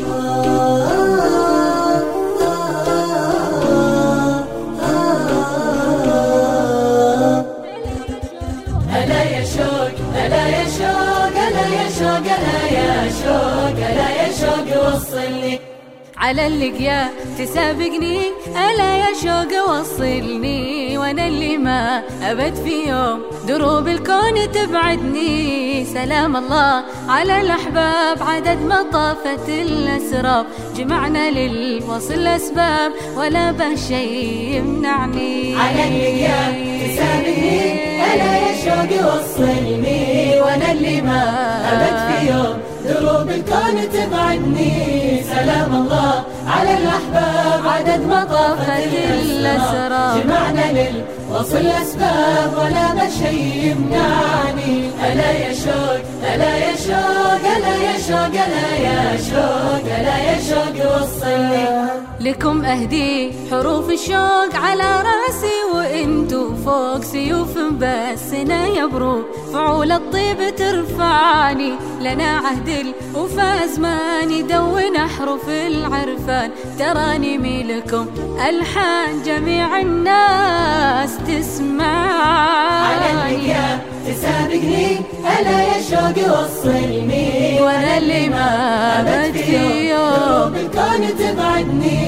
هلا على اللقيا. تسابقني ألا يا شوق وصلني. وأنا اللي ما أبد في يوم دروب الكون تبعدني. سلام الله على الأحباب عدد ما طافت الأسراب. جمعنا للوصل اسباب ولا به شيء يمنعني. على اللقيا تسابقني ألا يا شوق وصلني. وأنا اللي ما أبد في يوم دروب الكون تبعدني. سلام الله الأحباب عدد ما طافت الأسرار جمعنا للوصل الأسباب ولا ما شيء يمنعني. ألا يا شوق ألا يا شوق ألا يا شوق ألا يا شوق ألا يا شوق وصلني. لكم أهدي حروف الشوق على رأسي وإنتو فوق سيوف بسنا يبروك فعول الطيب ترفعني لنا عهد الوفا زماني دون أحرف العرفان تراني ملكم ألحان جميع الناس تسمعني. على تسابقني ألا يا شوق وصلني. وأنا اللي ما أبد في يوم. بالكون تبعدني.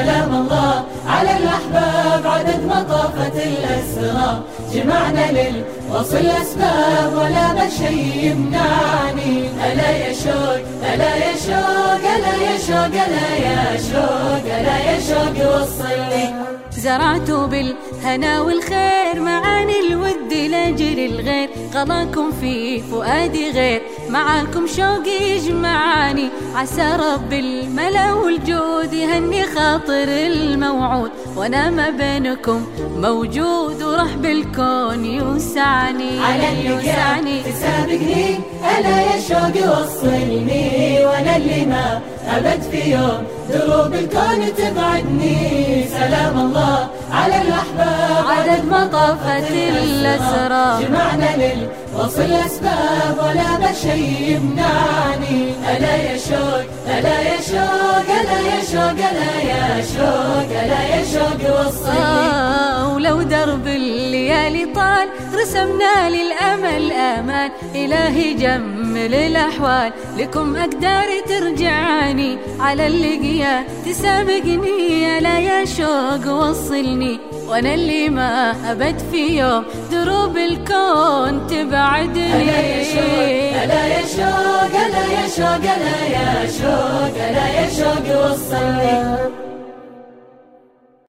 سلام الله على الأحباب عدد ما طافت الأسرى. جمعنا للوصل الأسباب ولا ما شيء يمنعني. ألا يا شوق ألا يا شوق ألا يا شوق ألا يا شوق ألا يا شوق وصلني. زرعت بالهنا والخير معاني الود لأجل الغير. غلاكم في فؤادي غير. معاكم شوقي يجمعاني. عسى رب الملأ والجود يهني خاطر الموعود. وأنا ما بينكم موجود ورحب الكون يوسعني. على يوسعني. تسابقني. ألا يا شوقي وصلني. وأنا اللي ما أبد في يوم. دروب الكون تبعدني. على الأحباب عدد ما طافت الأسرى. جمعنا للوصل الأسباب ولا شيء يمنعني. ألا يا شوق ألا يا شوق ألا يا شوق ألا يا شوق ألا يا شوق وصلني. آه ولو درب الليالي طال رسمنا للأمل آمان إلهي جمل الأحوال لكم أقدار ترجعني على اللقيا تسابقني ألا يا شوق وصلني. وأنا اللي ما أبد في يوم دروب الكون تبعدني. ألا يا شوق ألا يا شوق ألا يا شوق ألا يا شوق ألا يا شوق وصلني.